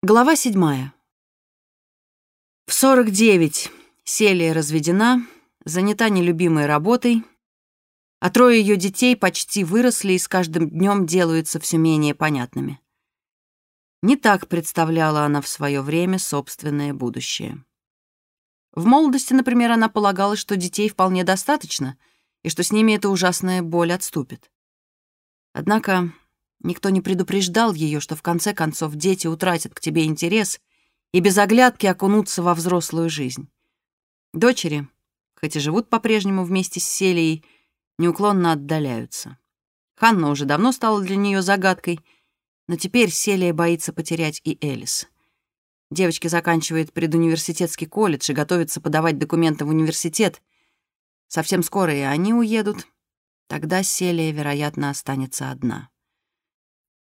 Глава седьмая. В 49 Селия разведена, занята нелюбимой работой, а трое ее детей почти выросли и с каждым днем делаются все менее понятными. Не так представляла она в свое время собственное будущее. В молодости, например, она полагала, что детей вполне достаточно и что с ними эта ужасная боль отступит. Однако Никто не предупреждал ее, что в конце концов дети утратят к тебе интерес и без оглядки окунутся во взрослую жизнь. Дочери, хоть и живут по-прежнему вместе с Селией, неуклонно отдаляются. Ханна уже давно стала для нее загадкой, но теперь Селия боится потерять и Элис. Девочки заканчивают предуниверситетский колледж и готовятся подавать документы в университет. Совсем скоро и они уедут. Тогда Селия, вероятно, останется одна.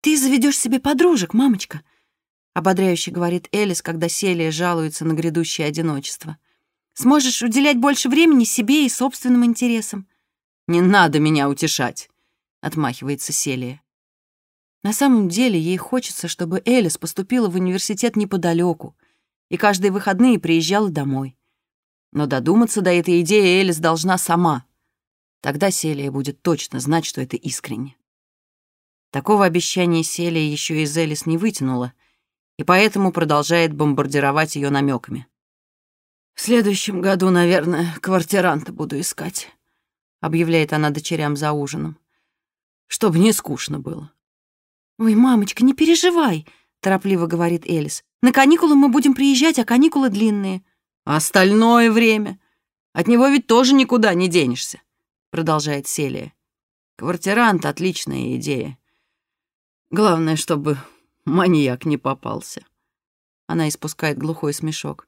«Ты заведешь себе подружек, мамочка», — ободряюще говорит Элис, когда Селия жалуется на грядущее одиночество. «Сможешь уделять больше времени себе и собственным интересам». «Не надо меня утешать», — отмахивается Селия. На самом деле ей хочется, чтобы Элис поступила в университет неподалеку и каждые выходные приезжала домой. Но додуматься до этой идеи Элис должна сама. Тогда Селия будет точно знать, что это искренне. Такого обещания Селия еще и Зелис не вытянула, и поэтому продолжает бомбардировать ее намеками. «В следующем году, наверное, квартиранта буду искать», — объявляет она дочерям за ужином. «Чтобы не скучно было». «Ой, мамочка, не переживай», — торопливо говорит Элис. «На каникулы мы будем приезжать, а каникулы длинные». «А остальное время? От него ведь тоже никуда не денешься», — продолжает Селия. «Квартирант — отличная идея. Главное, чтобы маньяк не попался. Она испускает глухой смешок.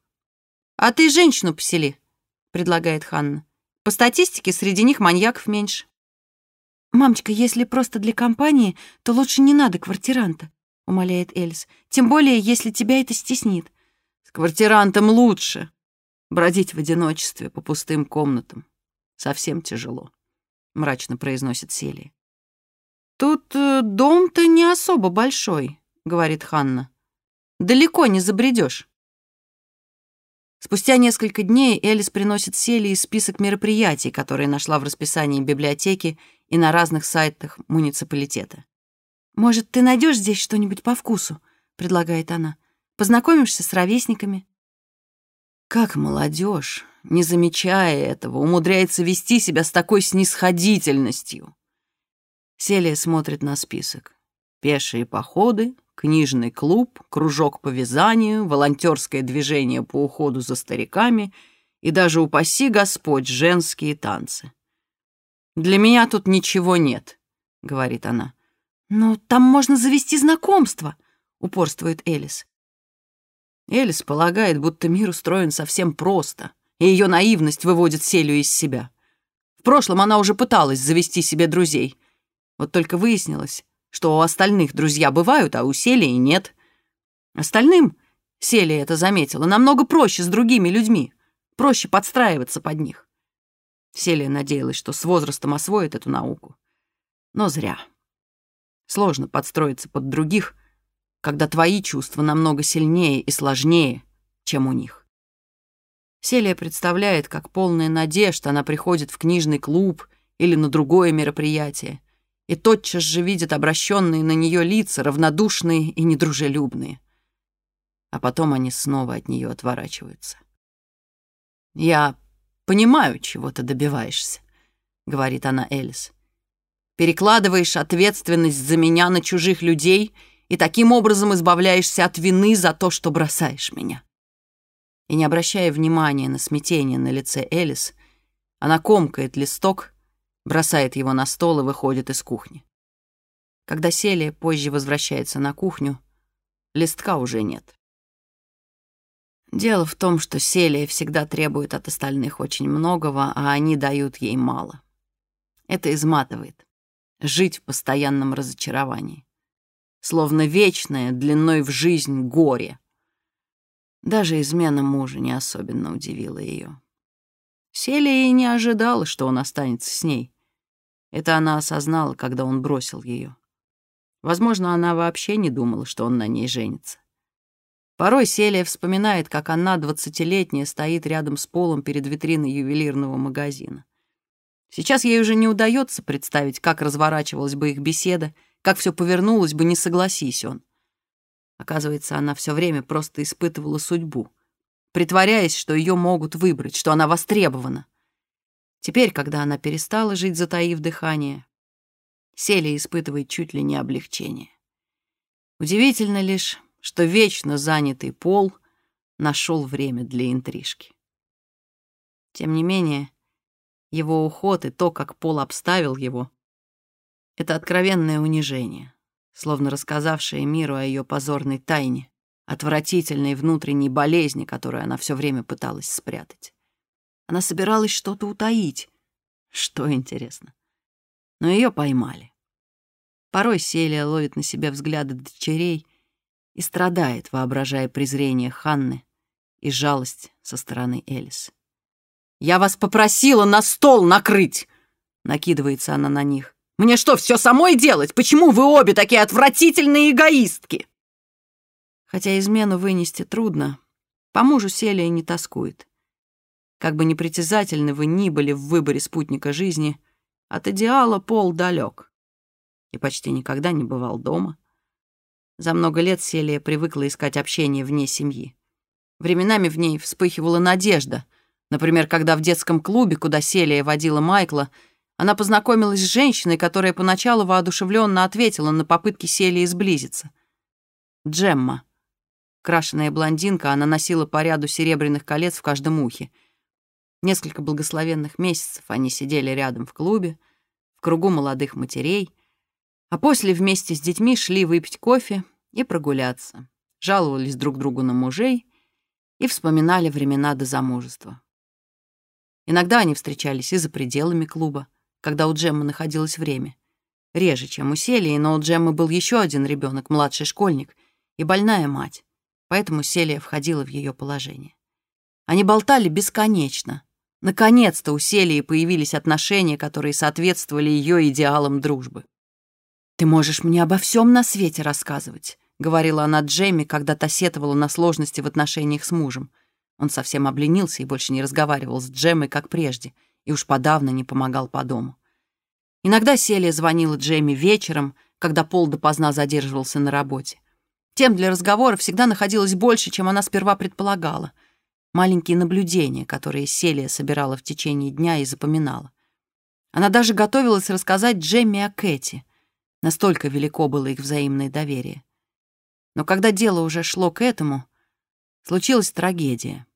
«А ты женщину посели», — предлагает Ханна. «По статистике среди них маньяков меньше». «Мамочка, если просто для компании, то лучше не надо квартиранта», — умоляет Эльс. «Тем более, если тебя это стеснит». «С квартирантом лучше. Бродить в одиночестве по пустым комнатам совсем тяжело», — мрачно произносит Селия. «Тут э, дом-то не особо большой», — говорит Ханна. «Далеко не забредешь». Спустя несколько дней Элис приносит Селии список мероприятий, которые нашла в расписании библиотеки и на разных сайтах муниципалитета. «Может, ты найдешь здесь что-нибудь по вкусу?» — предлагает она. «Познакомишься с ровесниками». Как молодежь, не замечая этого, умудряется вести себя с такой снисходительностью. Селия смотрит на список. Пешие походы, книжный клуб, кружок по вязанию, волонтерское движение по уходу за стариками и даже, упаси Господь, женские танцы. «Для меня тут ничего нет», — говорит она. «Но там можно завести знакомство», — упорствует Элис. Элис полагает, будто мир устроен совсем просто, и ее наивность выводит Селию из себя. В прошлом она уже пыталась завести себе друзей — вот только выяснилось, что у остальных друзья бывают, а у Селии нет. Остальным, Селия это заметила, намного проще с другими людьми, проще подстраиваться под них. Селия надеялась, что с возрастом освоит эту науку. Но зря. Сложно подстроиться под других, когда твои чувства намного сильнее и сложнее, чем у них. Селия представляет, как полная надежда она приходит в книжный клуб или на другое мероприятие, и тотчас же видит обращенные на нее лица, равнодушные и недружелюбные. А потом они снова от нее отворачиваются. «Я понимаю, чего ты добиваешься», — говорит она Элис. «Перекладываешь ответственность за меня на чужих людей и таким образом избавляешься от вины за то, что бросаешь меня». И не обращая внимания на смятение на лице Элис, она комкает листок бросает его на стол и выходит из кухни. Когда Селия позже возвращается на кухню, листка уже нет. Дело в том, что Селия всегда требует от остальных очень многого, а они дают ей мало. Это изматывает. Жить в постоянном разочаровании. Словно вечное, длиной в жизнь горе. Даже измена мужа не особенно удивила ее. Селия и не ожидала, что он останется с ней. Это она осознала, когда он бросил ее. Возможно, она вообще не думала, что он на ней женится. Порой Селия вспоминает, как она, двадцатилетняя, стоит рядом с полом перед витриной ювелирного магазина. Сейчас ей уже не удается представить, как разворачивалась бы их беседа, как все повернулось бы, не согласись он. Оказывается, она все время просто испытывала судьбу, притворяясь, что ее могут выбрать, что она востребована. Теперь, когда она перестала жить, затаив дыхание, Селия испытывает чуть ли не облегчение. Удивительно лишь, что вечно занятый Пол нашел время для интрижки. Тем не менее, его уход и то, как Пол обставил его, это откровенное унижение, словно рассказавшее миру о ее позорной тайне, отвратительной внутренней болезни, которую она все время пыталась спрятать. Она собиралась что-то утаить. Что интересно. Но ее поймали. Порой Селия ловит на себя взгляды дочерей и страдает, воображая презрение Ханны и жалость со стороны Элис. «Я вас попросила на стол накрыть!» Накидывается она на них. «Мне что, все самой делать? Почему вы обе такие отвратительные эгоистки?» Хотя измену вынести трудно, по мужу Селия не тоскует. Как бы непритязательны вы ни были в выборе спутника жизни, от идеала пол далек. И почти никогда не бывал дома. За много лет Селия привыкла искать общение вне семьи. Временами в ней вспыхивала надежда, Например, когда в детском клубе, куда Селия водила Майкла, она познакомилась с женщиной, которая поначалу воодушевленно ответила на попытки Селии сблизиться. Джемма. Крашеная блондинка, она носила по ряду серебряных колец в каждом ухе. Несколько благословенных месяцев они сидели рядом в клубе, в кругу молодых матерей, а после вместе с детьми шли выпить кофе и прогуляться, жаловались друг другу на мужей и вспоминали времена до замужества. Иногда они встречались и за пределами клуба, когда у Джеммы находилось время. Реже, чем у Селии, но у Джеммы был еще один ребенок, младший школьник, и больная мать, поэтому Селия входила в ее положение. Они болтали бесконечно. Наконец-то у Селии появились отношения, которые соответствовали ее идеалам дружбы. «Ты можешь мне обо всем на свете рассказывать», — говорила она Джемми, когда та сетовала на сложности в отношениях с мужем — он совсем обленился и больше не разговаривал с Джемой, как прежде, и уж подавно не помогал по дому. Иногда Селия звонила Джемми вечером, когда Пол допоздна задерживался на работе. Тем для разговора всегда находилось больше, чем она сперва предполагала. Маленькие наблюдения, которые Селия собирала в течение дня и запоминала. Она даже готовилась рассказать Джемми о Кэти. Настолько велико было их взаимное доверие. Но когда дело уже шло к этому, Случилась трагедия.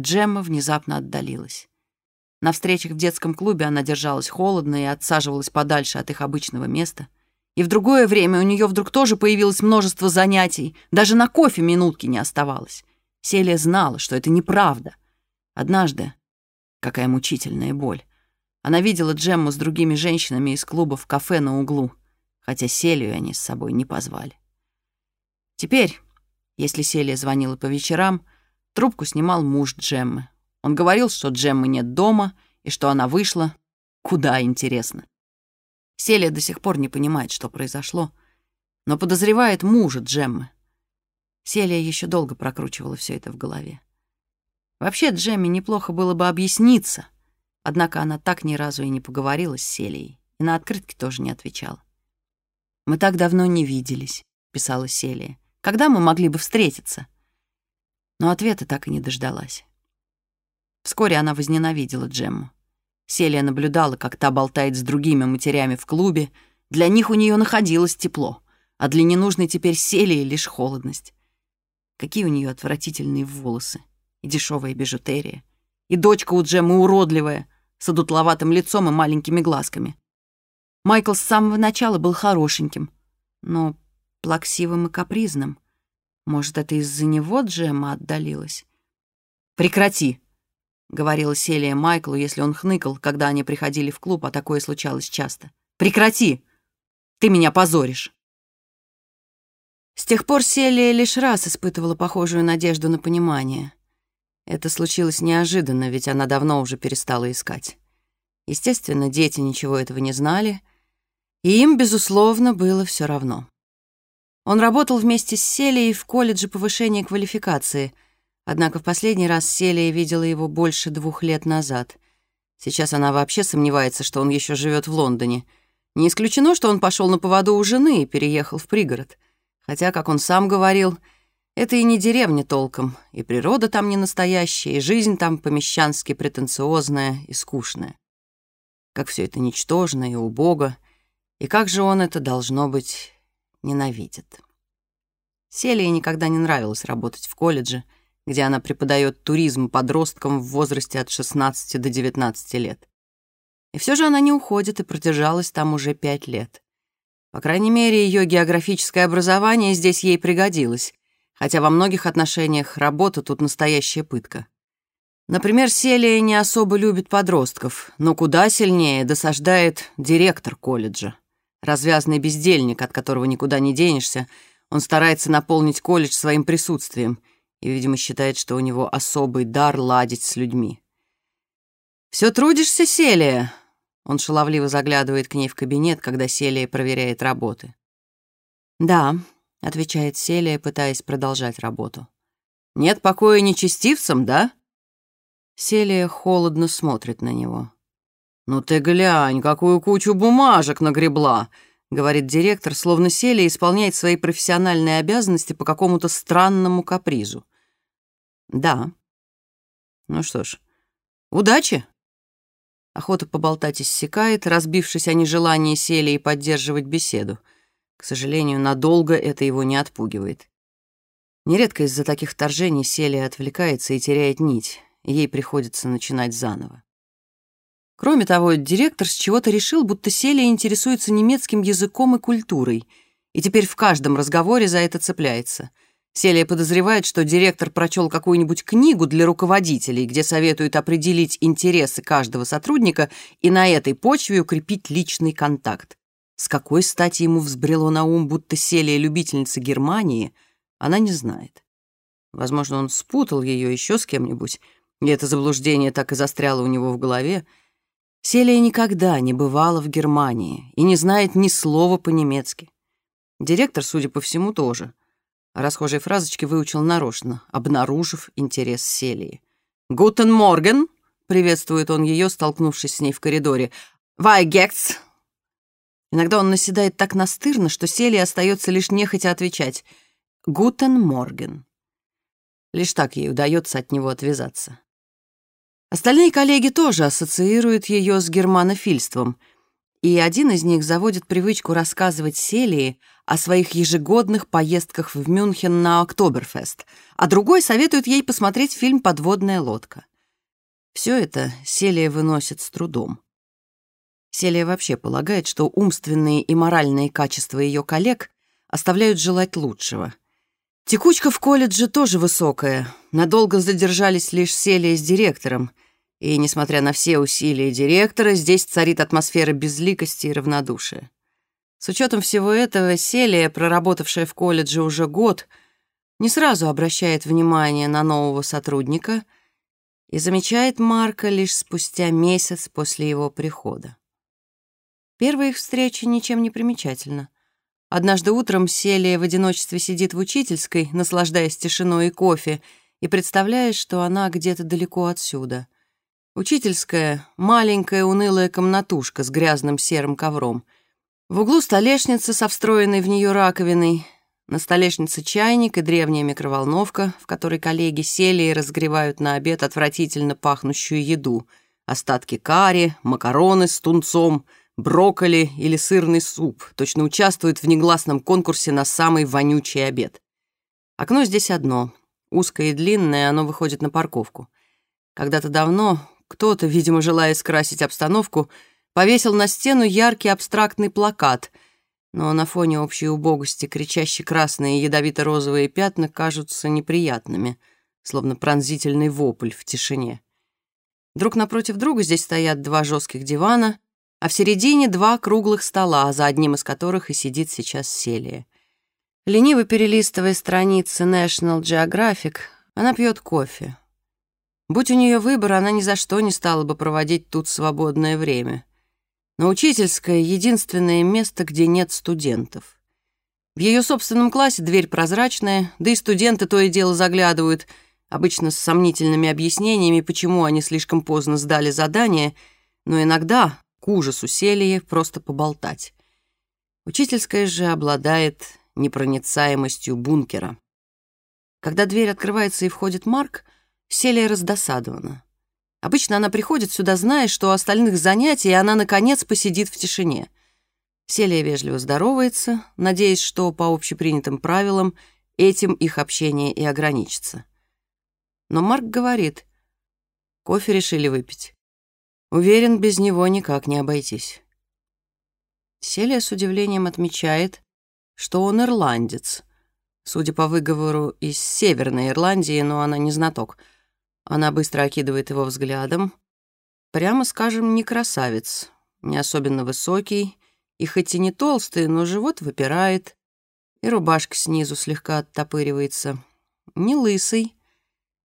Джемма внезапно отдалилась. На встречах в детском клубе она держалась холодно и отсаживалась подальше от их обычного места. И в другое время у нее вдруг тоже появилось множество занятий, даже на кофе минутки не оставалось. Селия знала, что это неправда. Однажды, какая мучительная боль, она видела Джемму с другими женщинами из клуба в кафе на углу, хотя Селию они с собой не позвали. Теперь, если Селия звонила по вечерам, трубку снимал муж Джеммы. Он говорил, что Джеммы нет дома и что она вышла. Куда, интересно. Селия до сих пор не понимает, что произошло, но подозревает мужа Джеммы. Селия еще долго прокручивала все это в голове. Вообще, Джемме неплохо было бы объясниться, однако она так ни разу и не поговорила с Селией, и на открытке тоже не отвечала. «Мы так давно не виделись», — писала Селия. Когда мы могли бы встретиться? Но ответа так и не дождалась. Вскоре она возненавидела Джемму. Селия наблюдала, как та болтает с другими матерями в клубе. Для них у нее находилось тепло, а для ненужной теперь Селии лишь холодность. Какие у нее отвратительные волосы и дешевая бижутерия. И дочка у Джеммы уродливая, с одутловатым лицом и маленькими глазками. Майкл с самого начала был хорошеньким, но плаксивым и капризным. Может, это из-за него Джемма отдалилась? «Прекрати!» — говорила Селия Майклу, если он хныкал, когда они приходили в клуб, а такое случалось часто. «Прекрати! Ты меня позоришь!» С тех пор Селия лишь раз испытывала похожую надежду на понимание. Это случилось неожиданно, ведь она давно уже перестала искать. Естественно, дети ничего этого не знали, и им, безусловно, было все равно. Он работал вместе с Селией в колледже повышения квалификации, однако в последний раз Селия видела его больше двух лет назад. Сейчас она вообще сомневается, что он еще живет в Лондоне. Не исключено, что он пошел на поводу у жены и переехал в пригород. Хотя, как он сам говорил, это и не деревня толком, и природа там не настоящая, и жизнь там помещански претенциозная и скучная. Как все это ничтожно и убого, и как же он это, должно быть, ненавидит. Селии никогда не нравилось работать в колледже, где она преподает туризм подросткам в возрасте от 16 до 19 лет. И все же она не уходит и продержалась там уже пять лет. По крайней мере, ее географическое образование здесь ей пригодилось, хотя во многих отношениях работа тут настоящая пытка. Например, Селия не особо любит подростков, но куда сильнее досаждает директор колледжа. Развязный бездельник, от которого никуда не денешься, он старается наполнить колледж своим присутствием и, видимо, считает, что у него особый дар ладить с людьми. «Все трудишься, Селия?» Он шаловливо заглядывает к ней в кабинет, когда Селия проверяет работы. «Да», — отвечает Селия, пытаясь продолжать работу. «Нет покоя нечестивцам, да?» Селия холодно смотрит на него. «Ну ты глянь, какую кучу бумажек нагребла!» — говорит директор, словно Селия исполняет свои профессиональные обязанности по какому-то странному капризу. «Да». «Ну что ж, удачи!» Охота поболтать иссякает, разбившись о нежелании Селии поддерживать беседу. К сожалению, надолго это его не отпугивает. Нередко из-за таких вторжений Селия отвлекается и теряет нить, и ей приходится начинать заново. Кроме того, директор с чего-то решил, будто Селия интересуется немецким языком и культурой, и теперь в каждом разговоре за это цепляется — Селия подозревает, что директор прочел какую-нибудь книгу для руководителей, где советуют определить интересы каждого сотрудника и на этой почве укрепить личный контакт. С какой стати ему взбрело на ум, будто Селия любительница Германии, она не знает. Возможно, он спутал ее еще с кем-нибудь, и это заблуждение так и застряло у него в голове. Селия никогда не бывала в Германии и не знает ни слова по-немецки. Директор, судя по всему, тоже — Расхожие фразочки выучил нарочно, обнаружив интерес Селии. «Guten Morgen!» — приветствует он ее, столкнувшись с ней в коридоре. «Вай гекс!» Иногда он наседает так настырно, что Селия остается лишь нехотя отвечать. «Guten Morgen!» Лишь так ей удается от него отвязаться. Остальные коллеги тоже ассоциируют ее с германофильством — и один из них заводит привычку рассказывать Селии о своих ежегодных поездках в Мюнхен на Октоберфест, а другой советует ей посмотреть фильм «Подводная лодка». Все это Селия выносит с трудом. Селия вообще полагает, что умственные и моральные качества ее коллег оставляют желать лучшего. Текучка в колледже тоже высокая. Надолго задержались лишь Селия с директором — и, несмотря на все усилия директора, здесь царит атмосфера безликости и равнодушия. С учетом всего этого, Селия, проработавшая в колледже уже год, не сразу обращает внимание на нового сотрудника и замечает Марка лишь спустя месяц после его прихода. Первая их встреча ничем не примечательна. Однажды утром Селия в одиночестве сидит в учительской, наслаждаясь тишиной и кофе, и представляет, что она где-то далеко отсюда. Учительская, маленькая унылая комнатушка с грязным серым ковром. В углу столешница со встроенной в нее раковиной. На столешнице чайник и древняя микроволновка, в которой коллеги сели и разгревают на обед отвратительно пахнущую еду. Остатки карри, макароны с тунцом, брокколи или сырный суп. Точно участвуют в негласном конкурсе на самый вонючий обед. Окно здесь одно. Узкое и длинное, оно выходит на парковку. Когда-то давно, кто-то, видимо, желая скрасить обстановку, повесил на стену яркий абстрактный плакат, но на фоне общей убогости кричащие красные ядовито-розовые пятна кажутся неприятными, словно пронзительный вопль в тишине. Друг напротив друга здесь стоят два жестких дивана, а в середине два круглых стола, за одним из которых и сидит сейчас Селия. Лениво перелистывая страницы National Geographic, она пьет кофе, Будь у нее выбор, она ни за что не стала бы проводить тут свободное время. Но учительское — единственное место, где нет студентов. В ее собственном классе дверь прозрачная, да и студенты то и дело заглядывают, обычно с сомнительными объяснениями, почему они слишком поздно сдали задание, но иногда, к ужасу Селии, просто поболтать. Учительская же обладает непроницаемостью бункера. Когда дверь открывается и входит Марк, Селия раздосадована. Обычно она приходит сюда, зная, что у остальных занятий, она, наконец, посидит в тишине. Селия вежливо здоровается, надеясь, что по общепринятым правилам этим их общение и ограничится. Но Марк говорит, кофе решили выпить. Уверен, без него никак не обойтись. Селия с удивлением отмечает, что он ирландец. Судя по выговору, из Северной Ирландии, но она не знаток. Она быстро окидывает его взглядом. Прямо скажем, не красавец, не особенно высокий, и хоть и не толстый, но живот выпирает, и рубашка снизу слегка оттопыривается. Не лысый,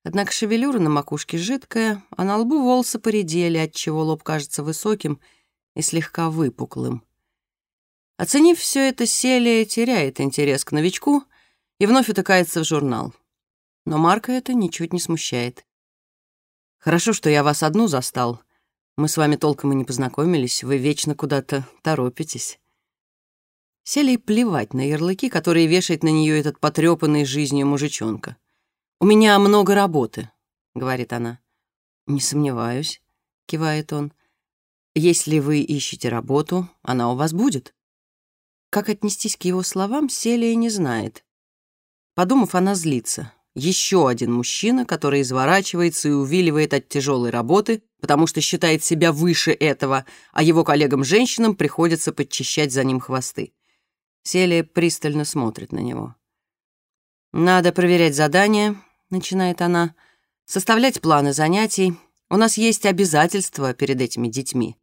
однако шевелюра на макушке жидкая, а на лбу волосы поредели, отчего лоб кажется высоким и слегка выпуклым. Оценив все это, Селия теряет интерес к новичку и вновь утыкается в журнал. Но Марка это ничуть не смущает. «Хорошо, что я вас одну застал. Мы с вами толком и не познакомились, вы вечно куда-то торопитесь». Селии плевать на ярлыки, которые вешает на нее этот потрепанный жизнью мужичонка. «У меня много работы», — говорит она. «Не сомневаюсь», — кивает он. «Если вы ищете работу, она у вас будет». Как отнестись к его словам, Селия не знает. Подумав, она злится. Еще один мужчина, который изворачивается и увиливает от тяжелой работы, потому что считает себя выше этого, а его коллегам-женщинам приходится подчищать за ним хвосты. Селия пристально смотрит на него. «Надо проверять задания», — начинает она, — «составлять планы занятий. У нас есть обязательства перед этими детьми.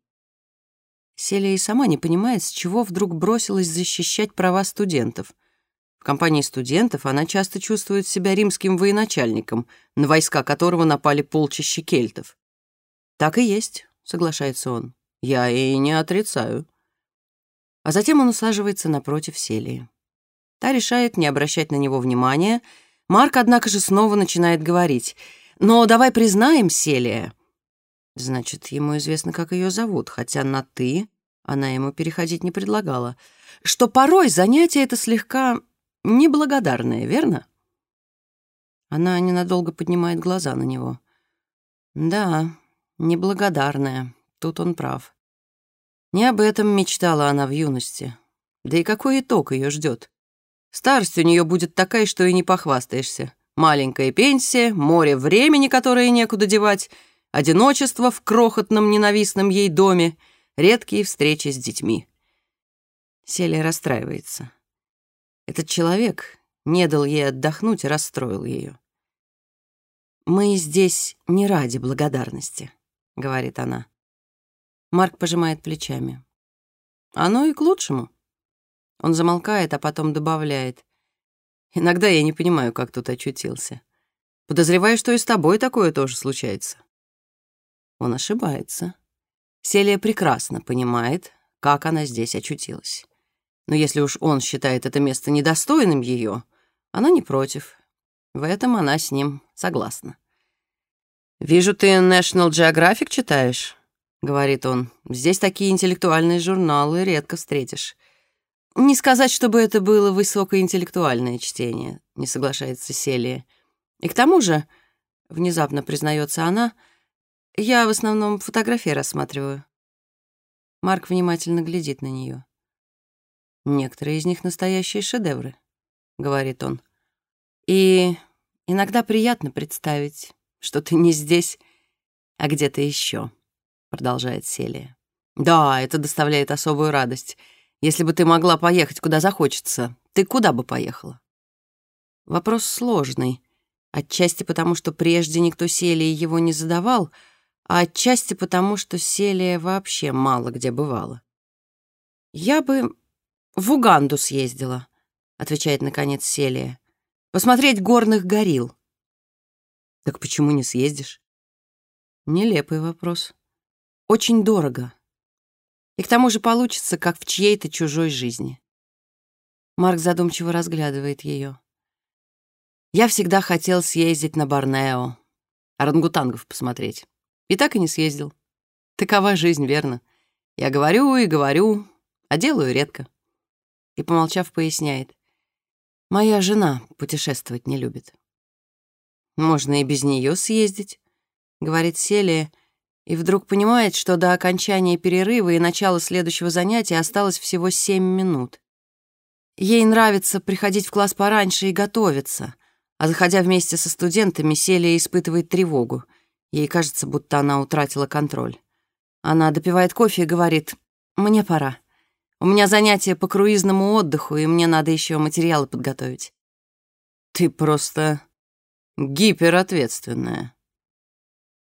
Селия и сама не понимает, с чего вдруг бросилась защищать права студентов. Компании студентов она часто чувствует себя римским военачальником, на войска которого напали полчища кельтов. «Так и есть», — соглашается он. «Я и не отрицаю». А затем он усаживается напротив Селии. Та решает не обращать на него внимания. Марк, однако же, снова начинает говорить. «Но давай признаем, Селия, Значит, ему известно, как ее зовут, хотя на «ты» она ему переходить не предлагала. Что порой занятие это слегка неблагодарное, верно? Она ненадолго поднимает глаза на него. Да, неблагодарное, тут он прав. Не об этом мечтала она в юности. Да и какой итог ее ждет? Старость у нее будет такая, что и не похвастаешься. Маленькая пенсия, море времени, которое некуда девать — одиночество в крохотном ненавистном ей доме, редкие встречи с детьми. Селия расстраивается. Этот человек не дал ей отдохнуть и расстроил ее. «Мы здесь не ради благодарности», — говорит она. Марк пожимает плечами. «Оно и к лучшему». Он замолкает, а потом добавляет. «Иногда я не понимаю, как тут очутился. Подозреваю, что и с тобой такое тоже случается». Он ошибается. Селия прекрасно понимает, как она здесь очутилась. Но если уж он считает это место недостойным ее, она не против. В этом она с ним согласна. «Вижу, ты National Geographic читаешь», — говорит он. «Здесь такие интеллектуальные журналы редко встретишь». «Не сказать, чтобы это было высокоинтеллектуальное чтение», — не соглашается Селия. «И к тому же», — внезапно признается она, — я в основном фотографии рассматриваю. Марк внимательно глядит на нее. Некоторые из них настоящие шедевры, говорит он. И иногда приятно представить, что ты не здесь, а где-то еще, продолжает Селия. Да, это доставляет особую радость. Если бы ты могла поехать куда захочется, ты куда бы поехала? Вопрос сложный. Отчасти потому, что прежде никто Селии его не задавал — а отчасти потому, что Селия вообще мало где бывала. «Я бы в Уганду съездила», — отвечает, наконец, Селия. «Посмотреть горных горилл». «Так почему не съездишь?» Нелепый вопрос. Очень дорого. И к тому же получится, как в чьей-то чужой жизни. Марк задумчиво разглядывает ее. Я всегда хотел съездить на Борнео, орангутангов посмотреть. И так и не съездил. Такова жизнь, верно? Я говорю и говорю, а делаю редко. И, помолчав, поясняет. Моя жена путешествовать не любит. Можно и без нее съездить, говорит Селия, и вдруг понимает, что до окончания перерыва и начала следующего занятия осталось всего семь минут. Ей нравится приходить в класс пораньше и готовиться, а заходя вместе со студентами, Селия испытывает тревогу. Ей кажется, будто она утратила контроль. Она допивает кофе и говорит, «Мне пора. У меня занятие по круизному отдыху, и мне надо еще материалы подготовить». «Ты просто гиперответственная».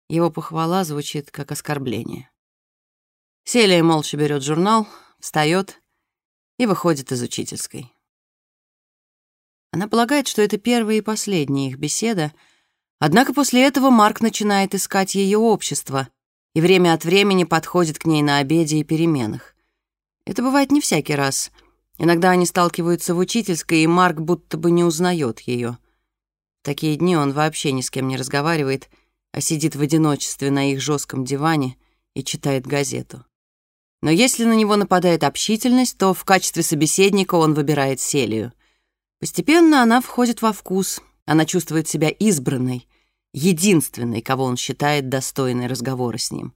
Его похвала звучит как оскорбление. Селия молча берет журнал, встает и выходит из учительской. Она полагает, что это первая и последняя их беседа, однако после этого Марк начинает искать ее общество и время от времени подходит к ней на обеде и переменах. Это бывает не всякий раз. Иногда они сталкиваются в учительской, и Марк будто бы не узнает ее. В такие дни он вообще ни с кем не разговаривает, а сидит в одиночестве на их жестком диване и читает газету. Но если на него нападает общительность, то в качестве собеседника он выбирает Селию — Постепенно она входит во вкус, она чувствует себя избранной, единственной, кого он считает достойной разговора с ним.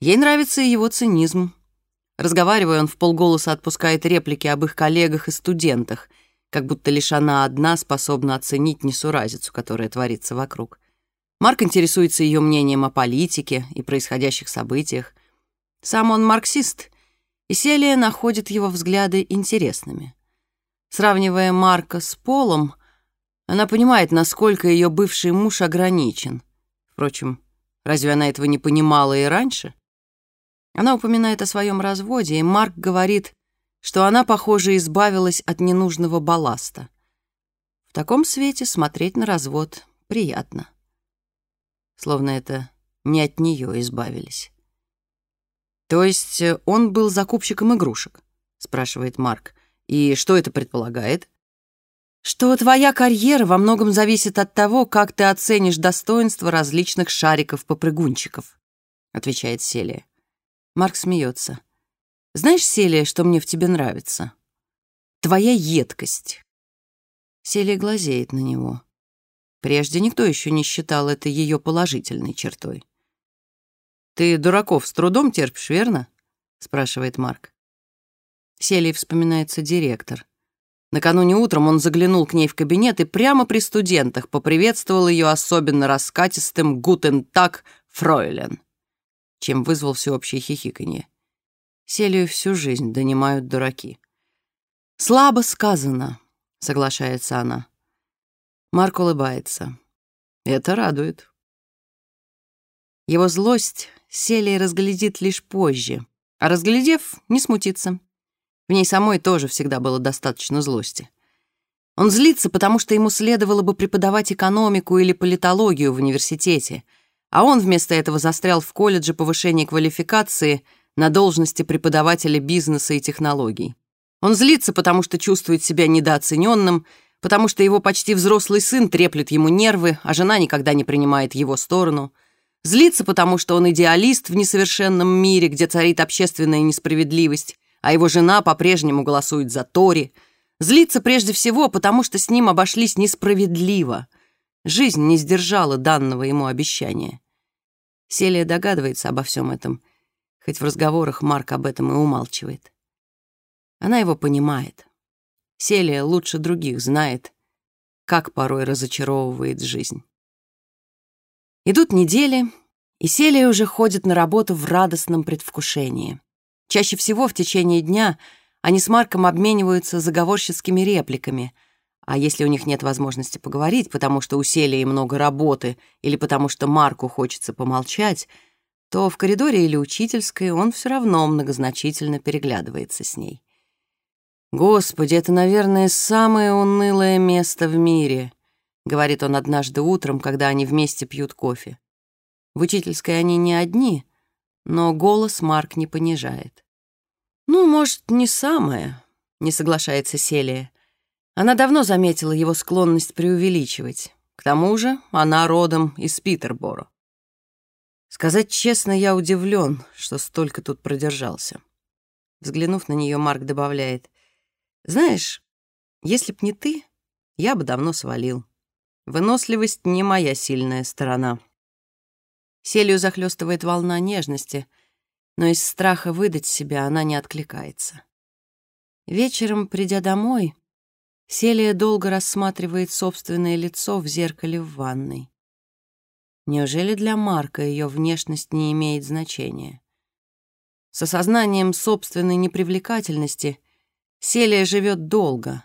Ей нравится и его цинизм. Разговаривая, он в полголоса отпускает реплики об их коллегах и студентах, как будто лишь она одна способна оценить несуразицу, которая творится вокруг. Марк интересуется ее мнением о политике и происходящих событиях. Сам он марксист, и Селия находит его взгляды интересными. Сравнивая Марка с Полом, она понимает, насколько ее бывший муж ограничен. Впрочем, разве она этого не понимала и раньше? Она упоминает о своем разводе, и Марк говорит, что она, похоже, избавилась от ненужного балласта. В таком свете смотреть на развод приятно. Словно это не от нее избавились. «То есть э, он был закупщиком игрушек?» — спрашивает Марк. И что это предполагает? Что твоя карьера во многом зависит от того, как ты оценишь достоинство различных шариков-попрыгунчиков, отвечает Селия. Марк смеется. Знаешь, Селия, что мне в тебе нравится? Твоя едкость. Селия глазеет на него. Прежде никто еще не считал это ее положительной чертой. «Ты дураков с трудом терпишь, верно?» — спрашивает Марк. Селии вспоминается директор. Накануне утром он заглянул к ней в кабинет и прямо при студентах поприветствовал ее особенно раскатистым «Гутен так, фройлен», чем вызвал всеобщее хихиканье. Селию всю жизнь донимают дураки. «Слабо сказано», — соглашается она. Марк улыбается. Это радует. Его злость Селия разглядит лишь позже, а разглядев, не смутится. В ней самой тоже всегда было достаточно злости. Он злится, потому что ему следовало бы преподавать экономику или политологию в университете, а он вместо этого застрял в колледже повышения квалификации на должности преподавателя бизнеса и технологий. Он злится, потому что чувствует себя недооцененным, потому что его почти взрослый сын треплет ему нервы, а жена никогда не принимает его сторону. Злится, потому что он идеалист в несовершенном мире, где царит общественная несправедливость, а его жена по-прежнему голосует за Тори. Злится прежде всего, потому что с ним обошлись несправедливо. Жизнь не сдержала данного ему обещания. Селия догадывается обо всем этом, хоть в разговорах Марк об этом и умалчивает. Она его понимает. Селия лучше других знает, как порой разочаровывает жизнь. Идут недели, и Селия уже ходит на работу в радостном предвкушении. Чаще всего в течение дня они с Марком обмениваются заговорческими репликами, а если у них нет возможности поговорить, потому что у Селии много работы или потому что Марку хочется помолчать, то в коридоре или учительской он все равно многозначительно переглядывается с ней. «Господи, это, наверное, самое унылое место в мире», — говорит он однажды утром, когда они вместе пьют кофе. В учительской они не одни — но голос Марк не понижает. «Ну, может, не самое, не соглашается Селия. Она давно заметила его склонность преувеличивать. К тому же она родом из Питерборо. Сказать честно, я удивлен, что столько тут продержался. Взглянув на нее, Марк добавляет. «Знаешь, если б не ты, я бы давно свалил. Выносливость не моя сильная сторона». Селию захлестывает волна нежности, но из страха выдать себя она не откликается. Вечером, придя домой, Селия долго рассматривает собственное лицо в зеркале в ванной. Неужели для Марка ее внешность не имеет значения? С осознанием собственной непривлекательности Селия живет долго,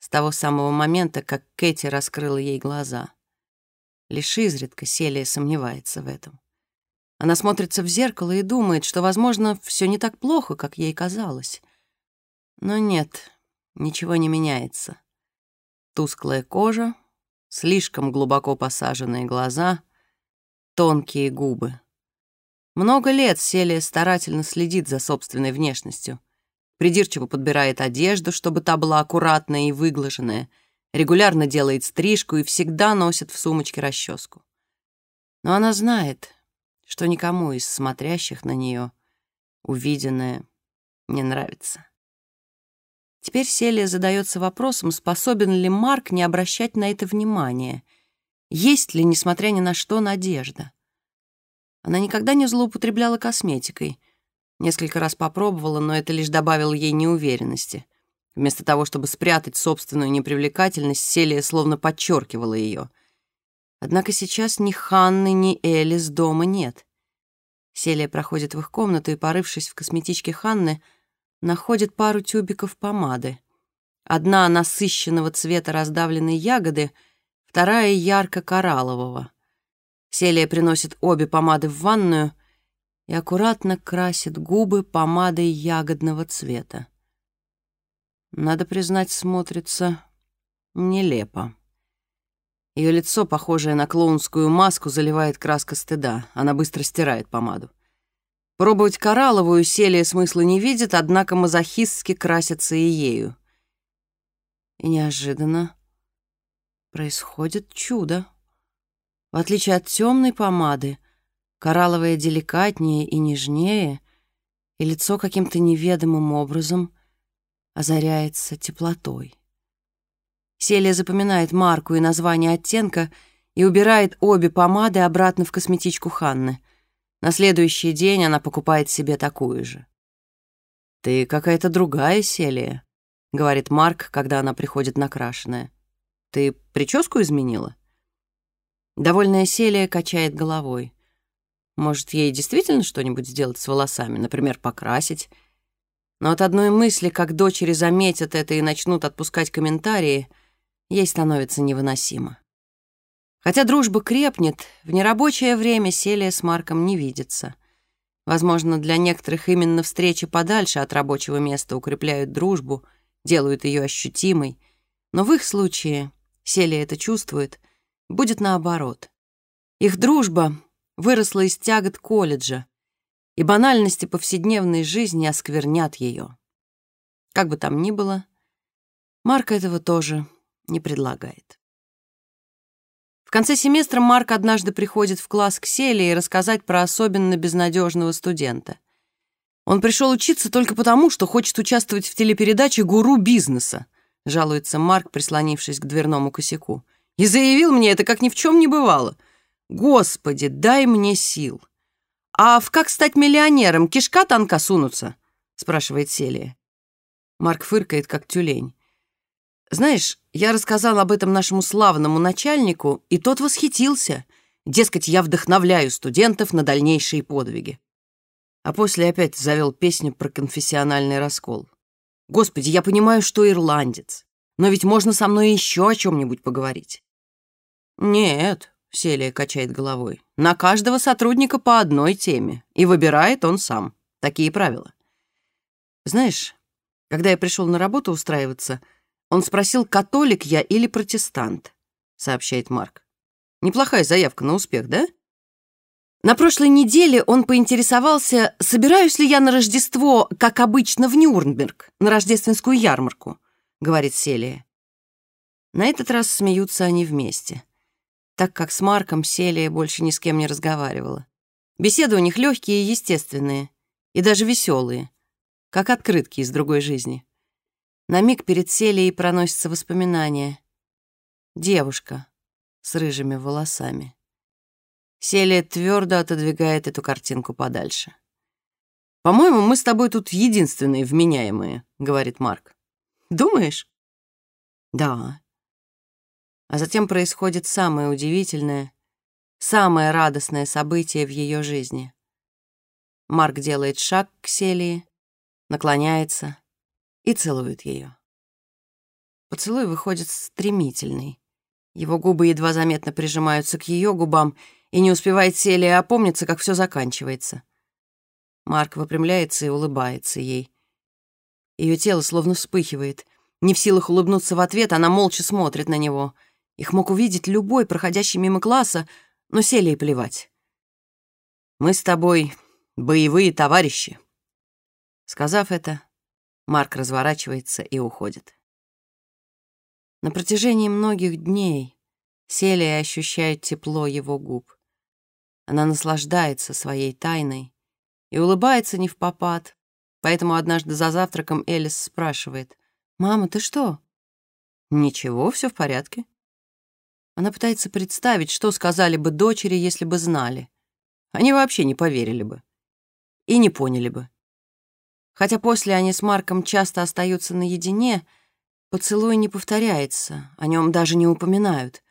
с того самого момента, как Кэти раскрыла ей глаза. Лишь изредка Селия сомневается в этом. Она смотрится в зеркало и думает, что, возможно, все не так плохо, как ей казалось. Но нет, ничего не меняется. Тусклая кожа, слишком глубоко посаженные глаза, тонкие губы. Много лет Селия старательно следит за собственной внешностью. Придирчиво подбирает одежду, чтобы та была аккуратная и выглаженная, регулярно делает стрижку и всегда носит в сумочке расческу. Но она знает, что никому из смотрящих на нее увиденное не нравится. Теперь Селия задается вопросом, способен ли Марк не обращать на это внимания, есть ли, несмотря ни на что, надежда. Она никогда не злоупотребляла косметикой. Несколько раз попробовала, но это лишь добавило ей неуверенности. Вместо того, чтобы спрятать собственную непривлекательность, Селия словно подчеркивала ее. Однако сейчас ни Ханны, ни Элис дома нет. Селия проходит в их комнату и, порывшись в косметичке Ханны, находит пару тюбиков помады. Одна насыщенного цвета раздавленной ягоды, вторая ярко-кораллового. Селия приносит обе помады в ванную и аккуратно красит губы помадой ягодного цвета. Надо признать, смотрится нелепо. Ее лицо, похожее на клоунскую маску, заливает краска стыда. Она быстро стирает помаду. Пробовать коралловую Селия смысла не видит, однако мазохистски красится и ею. И неожиданно происходит чудо. В отличие от темной помады, коралловая деликатнее и нежнее, и лицо каким-то неведомым образом озаряется теплотой. Селия запоминает марку и название оттенка и убирает обе помады обратно в косметичку Ханны. На следующий день она покупает себе такую же. «Ты какая-то другая, Селия», — говорит Марк, когда она приходит накрашенная. «Ты прическу изменила?» Довольная Селия качает головой. Может, ей действительно что-нибудь сделать с волосами, например, покрасить? Но от одной мысли, как дочери заметят это и начнут отпускать комментарии, ей становится невыносимо. Хотя дружба крепнет, в нерабочее время Селия с Марком не видится. Возможно, для некоторых именно встречи подальше от рабочего места укрепляют дружбу, делают ее ощутимой, но в их случае, Селия это чувствует, будет наоборот. Их дружба выросла из тягот колледжа, и банальности повседневной жизни осквернят ее. Как бы там ни было, Марк этого тоже не предлагает. Конце семестра Марк однажды приходит в класс к Селии рассказать про особенно безнадежного студента. Он пришел учиться только потому, что хочет участвовать в телепередаче «Гуру бизнеса», жалуется Марк, прислонившись к дверному косяку и заявил мне это, как ни в чем не бывало. Господи, дай мне сил. А в «Как стать миллионером» кишка танка сунутся? спрашивает Селия. Марк фыркает, как тюлень. Знаешь, я рассказал об этом нашему славному начальнику, и тот восхитился. Дескать, я вдохновляю студентов на дальнейшие подвиги. А после опять завел песню про конфессиональный раскол. Господи, я понимаю, что ирландец. Но ведь можно со мной еще о чем-нибудь поговорить. Нет, Селия качает головой. На каждого сотрудника по одной теме, и выбирает он сам. Такие правила. Знаешь, когда я пришел на работу устраиваться, он спросил, католик я или протестант, сообщает Марк. Неплохая заявка на успех, да? На прошлой неделе он поинтересовался, собираюсь ли я на Рождество, как обычно, в Нюрнберг, на рождественскую ярмарку, говорит Селия. На этот раз смеются они вместе, так как с Марком Селия больше ни с кем не разговаривала. Беседы у них легкие и естественные, и даже веселые, как открытки из другой жизни. На миг перед Селией проносятся воспоминания. Девушка с рыжими волосами. Селия твердо отодвигает эту картинку подальше. «По-моему, мы с тобой тут единственные вменяемые», — говорит Марк. «Думаешь?» «Да». А затем происходит самое удивительное, самое радостное событие в ее жизни. Марк делает шаг к Селии, наклоняется и целует ее. Поцелуй выходит стремительный. Его губы едва заметно прижимаются к ее губам, и не успевает Селия опомниться, как все заканчивается. Марк выпрямляется и улыбается ей. Ее тело словно вспыхивает. Не в силах улыбнуться в ответ, она молча смотрит на него. Их мог увидеть любой, проходящий мимо класса, но Селии плевать. «Мы с тобой боевые товарищи». Сказав это, Марк разворачивается и уходит. На протяжении многих дней Селия ощущает тепло его губ. Она наслаждается своей тайной и улыбается не в попад, поэтому однажды за завтраком Элис спрашивает, «Мама, ты что?» «Ничего, все в порядке». Она пытается представить, что сказали бы дочери, если бы знали. Они вообще не поверили бы и не поняли бы. Хотя после они с Марком часто остаются наедине, поцелуй не повторяется, о нем даже не упоминают.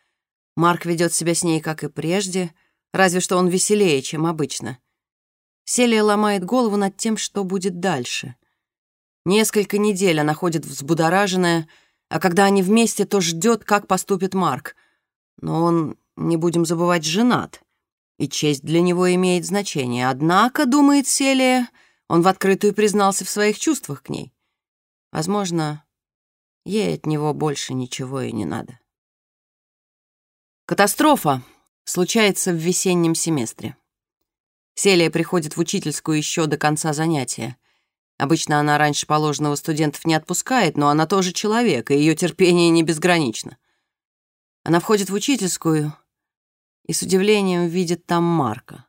Марк ведет себя с ней, как и прежде, разве что он веселее, чем обычно. Селия ломает голову над тем, что будет дальше. Несколько недель она ходит взбудораженная, а когда они вместе, то ждет, как поступит Марк. Но он, не будем забывать, женат, и честь для него имеет значение. Однако, думает Селия, он в открытую признался в своих чувствах к ней. Возможно, ей от него больше ничего и не надо. Катастрофа случается в весеннем семестре. Селия приходит в учительскую еще до конца занятия. Обычно она раньше положенного студентов не отпускает, но она тоже человек, и ее терпение не безгранично. Она входит в учительскую и с удивлением видит там Марка.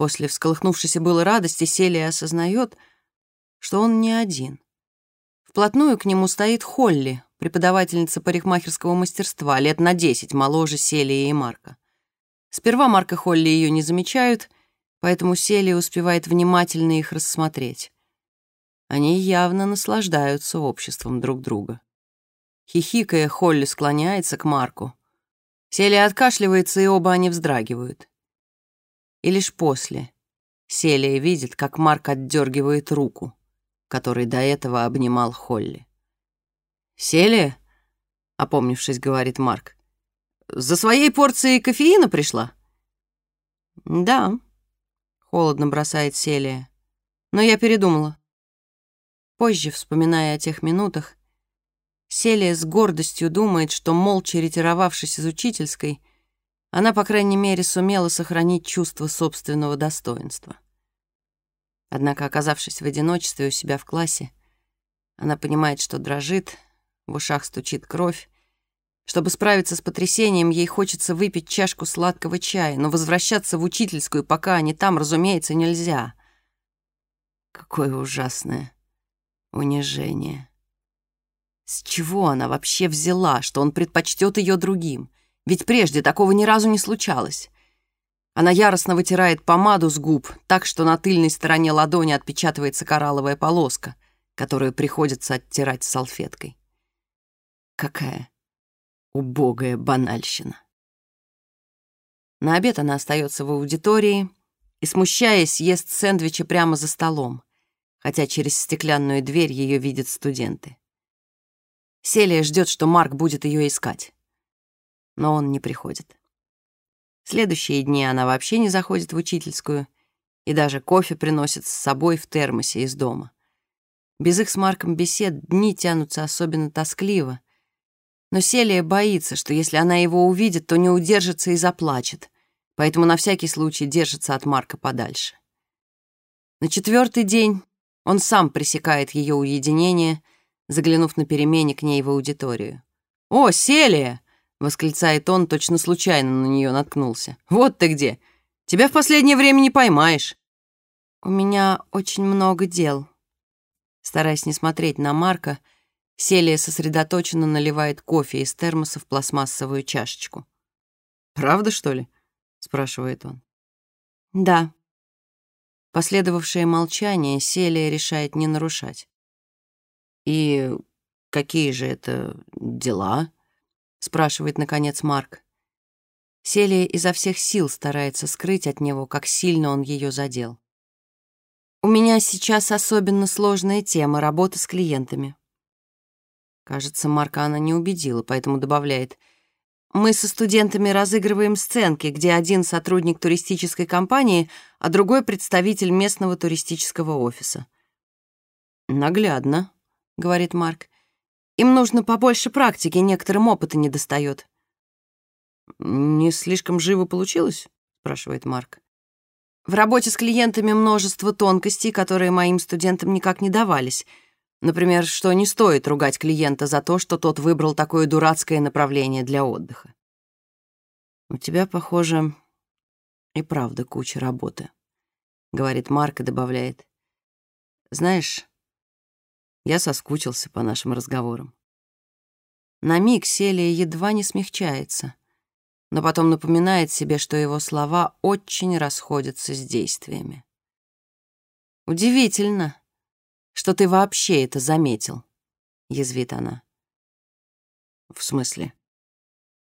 После всколыхнувшейся было радости Селия осознает, что он не один. Вплотную к нему стоит Холли, преподавательница парикмахерского мастерства, лет на десять моложе Селии и Марка. Сперва Марк и Холли ее не замечают, поэтому Селия успевает внимательно их рассмотреть. Они явно наслаждаются обществом друг друга. Хихикая, Холли склоняется к Марку. Селия откашливается, и оба они вздрагивают. И лишь после Селия видит, как Марк отдергивает руку, который до этого обнимал Холли. «Селия?» — опомнившись, говорит Марк. «За своей порцией кофеина пришла?» «Да», — холодно бросает Селия. «Но я передумала». Позже, вспоминая о тех минутах, Селия с гордостью думает, что, молча ретировавшись из учительской, она, по крайней мере, сумела сохранить чувство собственного достоинства. Однако, оказавшись в одиночестве у себя в классе, она понимает, что дрожит, в ушах стучит кровь. Чтобы справиться с потрясением, ей хочется выпить чашку сладкого чая, но возвращаться в учительскую, пока они там, разумеется, нельзя. Какое ужасное унижение. С чего она вообще взяла, что он предпочтет ее другим? Ведь прежде такого ни разу не случалось. Она яростно вытирает помаду с губ, так что на тыльной стороне ладони отпечатывается коралловая полоска, которую приходится оттирать салфеткой. Какая убогая банальщина. На обед она остается в аудитории и, смущаясь, ест сэндвичи прямо за столом, хотя через стеклянную дверь ее видят студенты. Селия ждет, что Марк будет ее искать но он не приходит. Следующие дни она вообще не заходит в учительскую и даже кофе приносит с собой в термосе из дома. Без их с Марком бесед дни тянутся особенно тоскливо. Но Селия боится, что если она его увидит, то не удержится и заплачет. поэтому на всякий случай держится от Марка подальше. На четвертый день он сам пресекает ее уединение, заглянув на перемене к ней в аудиторию. «О, Селия!» — восклицает он, точно случайно на нее наткнулся. «Вот ты где! Тебя в последнее время не поймаешь!» «У меня очень много дел». Стараясь не смотреть на Марка, Селия сосредоточенно наливает кофе из термоса в пластмассовую чашечку. «Правда, что ли?» — спрашивает он. «Да». Последовавшее молчание Селия решает не нарушать. «И какие же это дела?» — спрашивает, наконец, Марк. Селия изо всех сил старается скрыть от него, как сильно он ее задел. «У меня сейчас особенно сложная тема — работа с клиентами». Кажется, Марка она не убедила, поэтому добавляет — мы со студентами разыгрываем сценки, где один сотрудник туристической компании, а другой представитель местного туристического офиса. «Наглядно», — говорит Марк. «Им нужно побольше практики, некоторым опыта не достает». «Не слишком живо получилось?» — спрашивает Марк. «В работе с клиентами множество тонкостей, которые моим студентам никак не давались». Например, что не стоит ругать клиента за то, что тот выбрал такое дурацкое направление для отдыха. «У тебя, похоже, и правда куча работы», — говорит Марк и добавляет. «Знаешь, я соскучился по нашим разговорам». На миг Селия едва не смягчается, но потом напоминает себе, что его слова очень расходятся с действиями. Удивительно, что ты вообще это заметил», — язвит она. «В смысле?»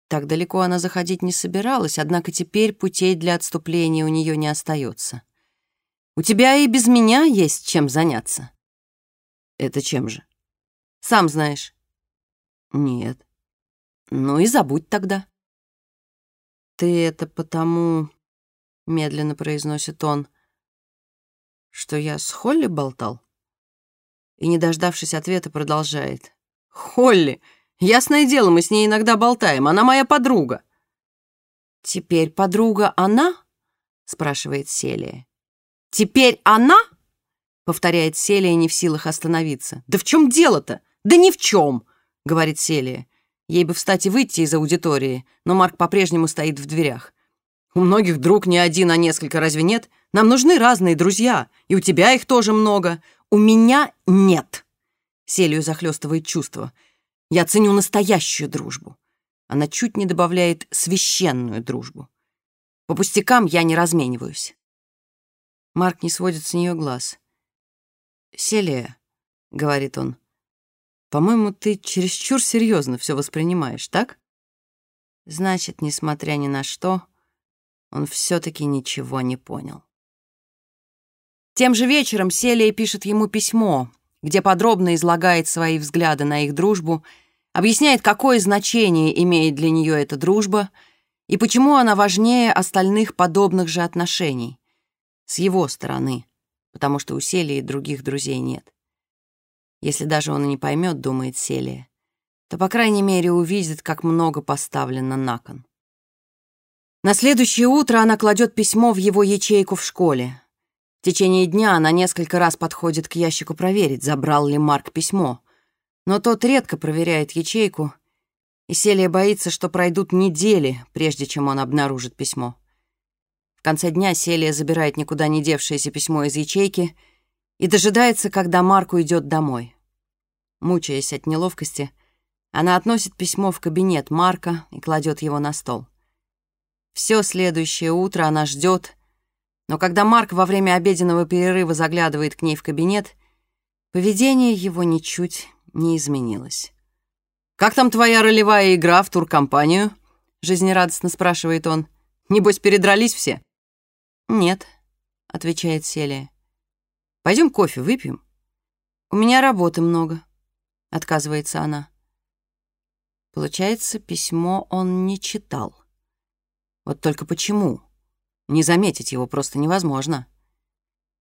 Так далеко она заходить не собиралась, однако теперь путей для отступления у нее не остается. «У тебя и без меня есть чем заняться». «Это чем же?» «Сам знаешь». «Нет». «Ну и забудь тогда». «Ты это потому...» — медленно произносит он. «Что я с Холли болтал?» и, не дождавшись ответа, продолжает. «Холли! Ясное дело, мы с ней иногда болтаем. Она моя подруга». «Теперь подруга она?» — спрашивает Селия. «Теперь она?» — повторяет Селия, не в силах остановиться. «Да в чем дело-то? Да ни в чем!» — говорит Селия. Ей бы встать и выйти из аудитории, но Марк по-прежнему стоит в дверях. «У многих друг не один, а несколько, разве нет? Нам нужны разные друзья, и у тебя их тоже много. «У меня нет!» Селию захлестывает чувство. «Я ценю настоящую дружбу». Она чуть не добавляет «священную дружбу». По пустякам я не размениваюсь. Марк не сводит с нее глаз. «Селия», — говорит он, — «по-моему, ты чересчур серьезно все воспринимаешь, так?» Значит, несмотря ни на что, он все-таки ничего не понял. Тем же вечером Селия пишет ему письмо, где подробно излагает свои взгляды на их дружбу, объясняет, какое значение имеет для нее эта дружба и почему она важнее остальных подобных же отношений. С его стороны, потому что у Селии других друзей нет. Если даже он и не поймет, думает Селия, то, по крайней мере, увидит, как много поставлено на кон. На следующее утро она кладет письмо в его ячейку в школе, в течение дня она несколько раз подходит к ящику проверить, забрал ли Марк письмо. Но тот редко проверяет ячейку, и Селия боится, что пройдут недели, прежде чем он обнаружит письмо. Конце дня Селия забирает никуда не девшееся письмо из ячейки и дожидается, когда Марк уйдет домой. Мучаясь от неловкости, она относит письмо в кабинет Марка и кладет его на стол. Все следующее утро она ждет, но когда Марк во время обеденного перерыва заглядывает к ней в кабинет, поведение его ничуть не изменилось. «Как там твоя ролевая игра в туркомпанию?» — жизнерадостно спрашивает он. «Небось, передрались все?» «Нет», — отвечает Селия. Пойдем кофе выпьем?» «У меня работы много», — отказывается она. Получается, письмо он не читал. Вот только почему? Не заметить его просто невозможно.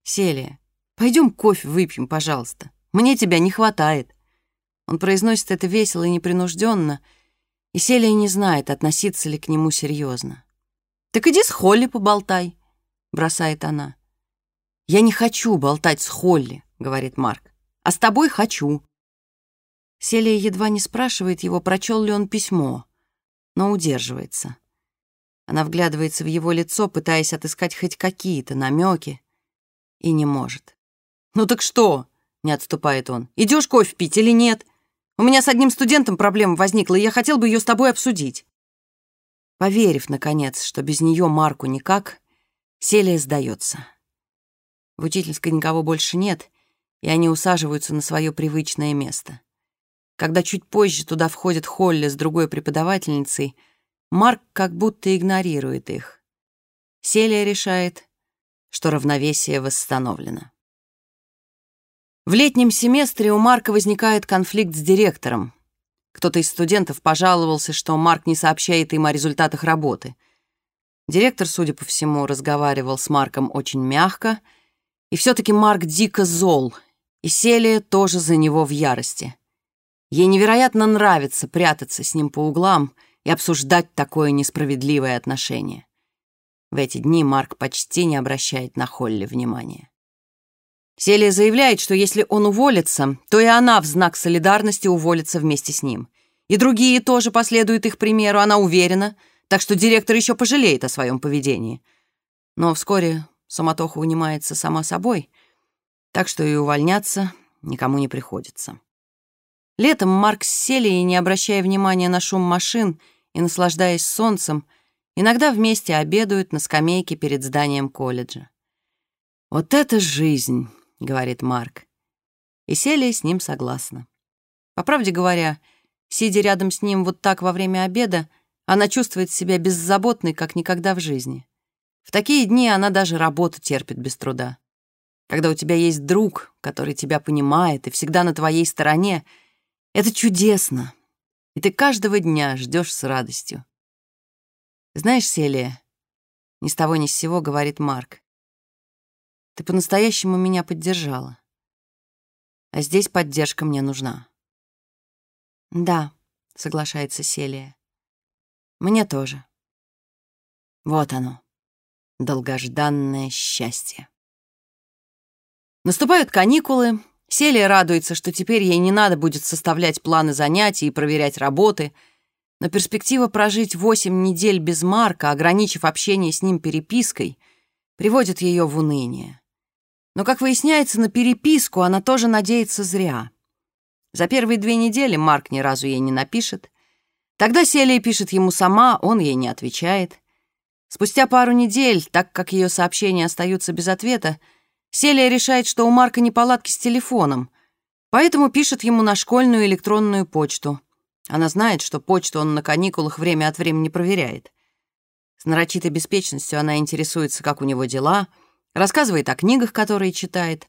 «Селия, пойдем кофе выпьем, пожалуйста. Мне тебя не хватает». Он произносит это весело и непринужденно, и Селия не знает, относиться ли к нему серьезно. «Так иди с Холли поболтай», — бросает она. «Я не хочу болтать с Холли», — говорит Марк. «А с тобой хочу». Селия едва не спрашивает его, прочел ли он письмо, но удерживается. Она вглядывается в его лицо, пытаясь отыскать хоть какие-то намеки, и не может. «Ну так что?» — не отступает он. «Идешь кофе пить или нет? У меня с одним студентом проблема возникла, и я хотел бы ее с тобой обсудить». Поверив, наконец, что без нее Марку никак, Селия сдается. В учительской никого больше нет, и они усаживаются на свое привычное место. Когда чуть позже туда входит Холли с другой преподавательницей, Марк как будто игнорирует их. Селия решает, что равновесие восстановлено. В летнем семестре у Марка возникает конфликт с директором. Кто-то из студентов пожаловался, что Марк не сообщает им о результатах работы. Директор, судя по всему, разговаривал с Марком очень мягко — и все-таки Марк дико зол, и Селия тоже за него в ярости. Ей невероятно нравится прятаться с ним по углам и обсуждать такое несправедливое отношение. В эти дни Марк почти не обращает на Холли внимания. Селия заявляет, что если он уволится, то и она в знак солидарности уволится вместе с ним. И другие тоже последуют их примеру, она уверена, так что директор еще пожалеет о своем поведении. Но вскоре Суматоха унимается сама собой, так что и увольняться никому не приходится. Летом Марк с Селией, не обращая внимания на шум машин и наслаждаясь солнцем, иногда вместе обедают на скамейке перед зданием колледжа. «Вот это жизнь!» — говорит Марк. И Селия с ним согласна. По правде говоря, сидя рядом с ним вот так во время обеда, она чувствует себя беззаботной, как никогда в жизни. В такие дни она даже работу терпит без труда. Когда у тебя есть друг, который тебя понимает и всегда на твоей стороне, это чудесно, и ты каждого дня ждешь с радостью. Знаешь, Селия, ни с того ни с сего говорит Марк, ты по-настоящему меня поддержала. А здесь поддержка мне нужна. Да, соглашается Селия. Мне тоже. Вот оно долгожданное счастье. Наступают каникулы. Селия радуется, что теперь ей не надо будет составлять планы занятий и проверять работы, но перспектива прожить восемь недель без Марка, ограничив общение с ним перепиской, приводит ее в уныние. Но, как выясняется, на переписку она тоже надеется зря. За первые две недели Марк ни разу ей не напишет. Тогда Селия пишет ему сама, он ей не отвечает — Спустя пару недель, так как ее сообщения остаются без ответа, Селия решает, что у Марка неполадки с телефоном, поэтому пишет ему на школьную электронную почту. Она знает, что почту он на каникулах время от времени проверяет. С нарочитой беспечностью она интересуется, как у него дела, рассказывает о книгах, которые читает,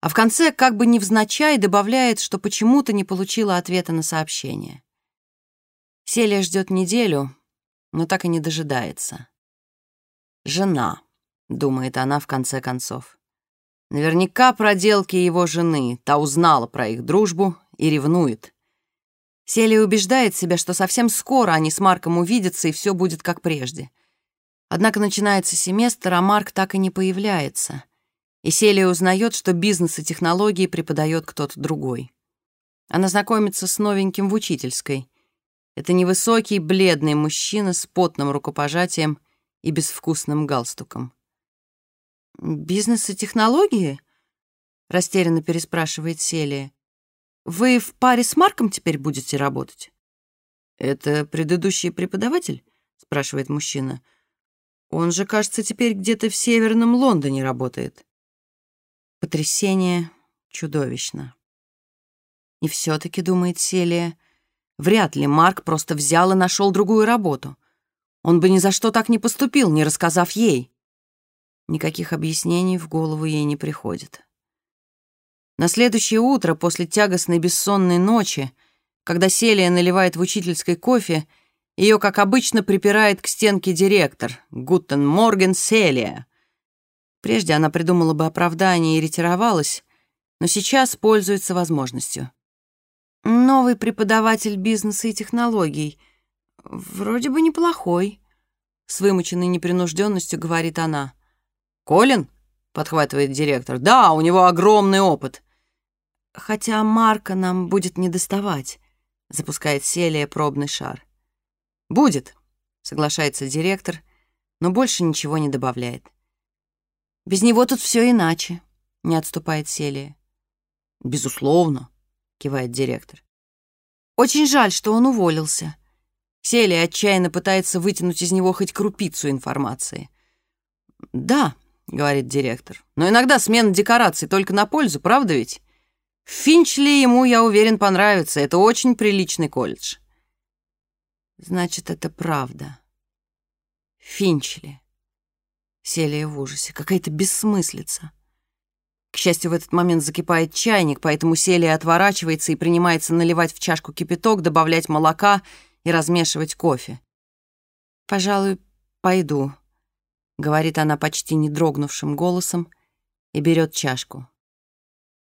а в конце как бы невзначай добавляет, что почему-то не получила ответа на сообщение. Селия ждет неделю, но так и не дожидается. «Жена», — думает она в конце концов. Наверняка проделки его жены, та узнала про их дружбу и ревнует. Селия убеждает себя, что совсем скоро они с Марком увидятся, и все будет как прежде. Однако начинается семестр, а Марк так и не появляется. И Селия узнает, что бизнес и технологии преподает кто-то другой. Она знакомится с новеньким в учительской. Это невысокий, бледный мужчина с потным рукопожатием — и безвкусным галстуком. «Бизнес и технологии?» — растерянно переспрашивает Селия. «Вы в паре с Марком теперь будете работать?» «Это предыдущий преподаватель?» — спрашивает мужчина. «Он же, кажется, теперь где-то в Северном Лондоне работает». Потрясение чудовищно. И все-таки, думает Селия, вряд ли Марк просто взял и нашел другую работу. Он бы ни за что так не поступил, не рассказав ей. Никаких объяснений в голову ей не приходит. На следующее утро, после тягостной бессонной ночи, когда Селия наливает в учительской кофе, ее, как обычно, припирает к стенке директор. «Guten Morgen, Селия». Прежде она придумала бы оправдание и ретировалась, но сейчас пользуется возможностью. «Новый преподаватель бизнеса и технологий», «Вроде бы неплохой», — с вымученной непринужденностью говорит она. «Колин?» — подхватывает директор. «Да, у него огромный опыт». «Хотя Марка нам будет не доставать», — запускает Селия пробный шар. «Будет», — соглашается директор, но больше ничего не добавляет. «Без него тут все иначе», — не отступает Селия. «Безусловно», — кивает директор. «Очень жаль, что он уволился». Селия отчаянно пытается вытянуть из него хоть крупицу информации. «Да», — говорит директор, «но иногда смена декораций только на пользу, правда ведь? Финчли ему, я уверен, понравится. Это очень приличный колледж». Значит, это правда. Финчли. Селия в ужасе. Какая-то бессмыслица. К счастью, в этот момент закипает чайник, поэтому Селия отворачивается и принимается наливать в чашку кипяток, добавлять молока и размешивать кофе. «Пожалуй, пойду», — говорит она почти не дрогнувшим голосом и берет чашку.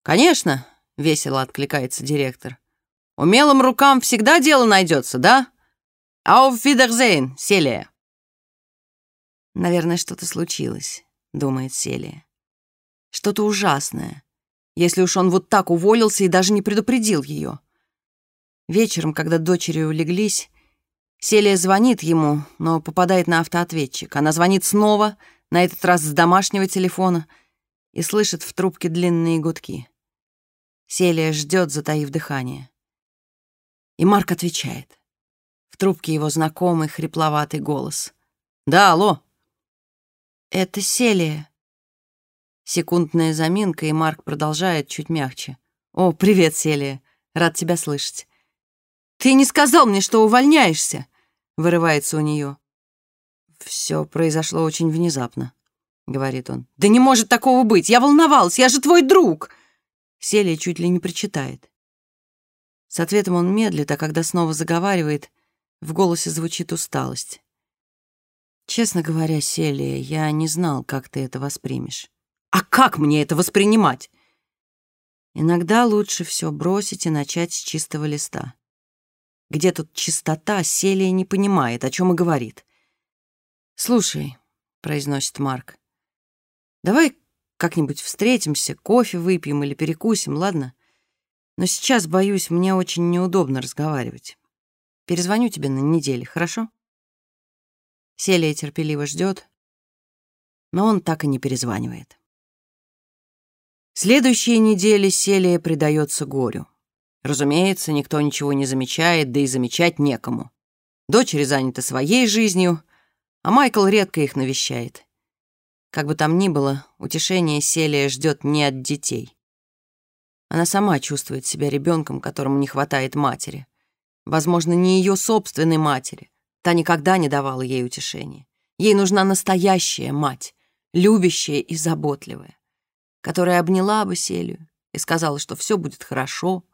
«Конечно», — весело откликается директор. «Умелым рукам всегда дело найдется, да?» «Auf Wiedersehen, Селия!» «Наверное, что-то случилось», — думает Селия. «Что-то ужасное, если уж он вот так уволился и даже не предупредил ее». Вечером, когда дочери улеглись, Селия звонит ему, но попадает на автоответчик. Она звонит снова, на этот раз с домашнего телефона, и слышит в трубке длинные гудки. Селия ждет, затаив дыхание. И Марк отвечает. В трубке его знакомый хрипловатый голос. «Да, алло!» «Это Селия». Секундная заминка, и Марк продолжает чуть мягче. «О, привет, Селия. Рад тебя слышать». «Ты не сказал мне, что увольняешься!» — вырывается у нее. «Все произошло очень внезапно», — говорит он. «Да не может такого быть! Я волновалась! Я же твой друг!» Селия чуть ли не причитает. С ответом он медлит, а когда снова заговаривает — в голосе звучит усталость. Честно говоря, Селия, я не знал, как ты это воспримешь. А как мне это воспринимать? Иногда лучше все бросить и начать с чистого листа. Где тут чистота, Селия не понимает, о чем и говорит. «Слушай», — произносит Марк, — «давай как-нибудь встретимся, кофе выпьем или перекусим, ладно? Но сейчас, боюсь, мне очень неудобно разговаривать. Перезвоню тебе на неделе, хорошо?» Селия терпеливо ждет, но он так и не перезванивает. Следующие недели Селия предается горю. Разумеется, никто ничего не замечает, да и замечать некому. Дочери заняты своей жизнью, а Майкл редко их навещает. Как бы там ни было, утешение Селия ждет не от детей. Она сама чувствует себя ребенком, которому не хватает матери. Возможно, не ее собственной матери. Та никогда не давала ей утешения. Ей нужна настоящая мать, любящая и заботливая, которая обняла бы Селию и сказала, что все будет хорошо,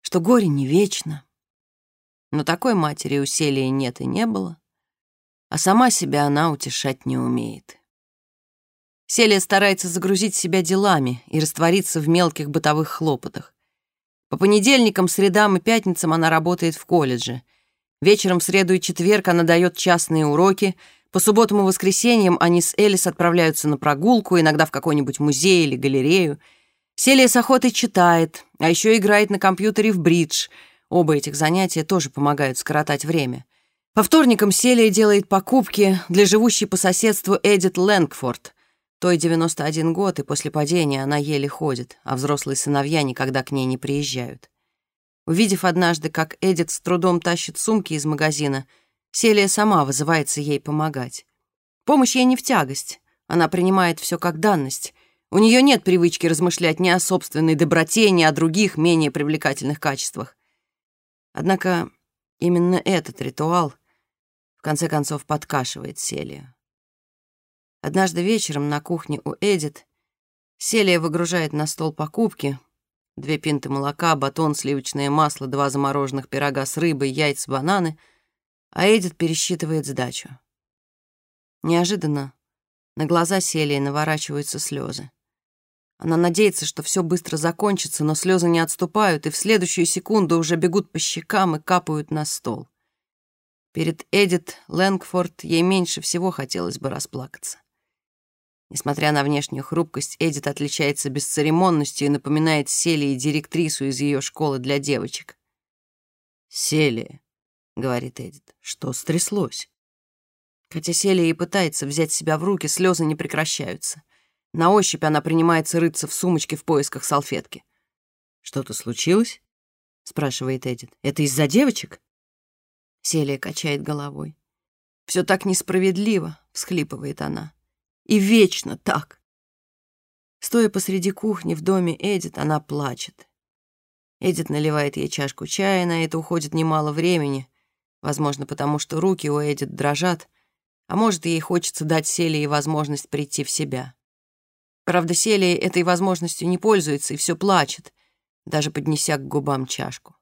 что горе не вечно. Но такой матери у Селии нет и не было, а сама себя она утешать не умеет. Селия старается загрузить себя делами и раствориться в мелких бытовых хлопотах. По понедельникам, средам и пятницам она работает в колледже. Вечером в среду и четверг она дает частные уроки. По субботам и воскресеньям они с Элис отправляются на прогулку, иногда в какой-нибудь музей или галерею. Селия с охотой читает, а еще играет на компьютере в бридж. Оба этих занятия тоже помогают скоротать время. По вторникам Селия делает покупки для живущей по соседству Эдит Лэнгфорд — той 91 год, и после падения она еле ходит, а взрослые сыновья никогда к ней не приезжают. Увидев однажды, как Эдит с трудом тащит сумки из магазина, Селия сама вызывается ей помогать. Помощь ей не в тягость, она принимает все как данность. У нее нет привычки размышлять ни о собственной доброте, ни о других, менее привлекательных качествах. Однако именно этот ритуал в конце концов подкашивает Селию. Однажды вечером на кухне у Эдит Селия выгружает на стол покупки. Две пинты молока, батон, сливочное масло, два замороженных пирога с рыбой, яйца, бананы, а Эдит пересчитывает сдачу. Неожиданно на глаза Селии наворачиваются слезы. Она надеется, что все быстро закончится, но слезы не отступают и в следующую секунду уже бегут по щекам и капают на стол. Перед Эдит Лэнгфорд ей меньше всего хотелось бы расплакаться. Несмотря на внешнюю хрупкость, Эдит отличается бесцеремонностью и напоминает Селии директрису из ее школы для девочек. «Селия», — говорит Эдит, — «что стряслось?» Хотя Селия и пытается взять себя в руки, слезы не прекращаются. На ощупь она принимается рыться в сумочке в поисках салфетки. «Что-то случилось?» — спрашивает Эдит. «Это из-за девочек?» Селия качает головой. «Все так несправедливо», — всхлипывает она. И вечно так. Стоя посреди кухни в доме Эдит, она плачет. Эдит наливает ей чашку чая, на это уходит немало времени, возможно, потому что руки у Эдит дрожат, а может, ей хочется дать Селии возможность прийти в себя. Правда, Селия этой возможностью не пользуется и все плачет, даже поднеся к губам чашку.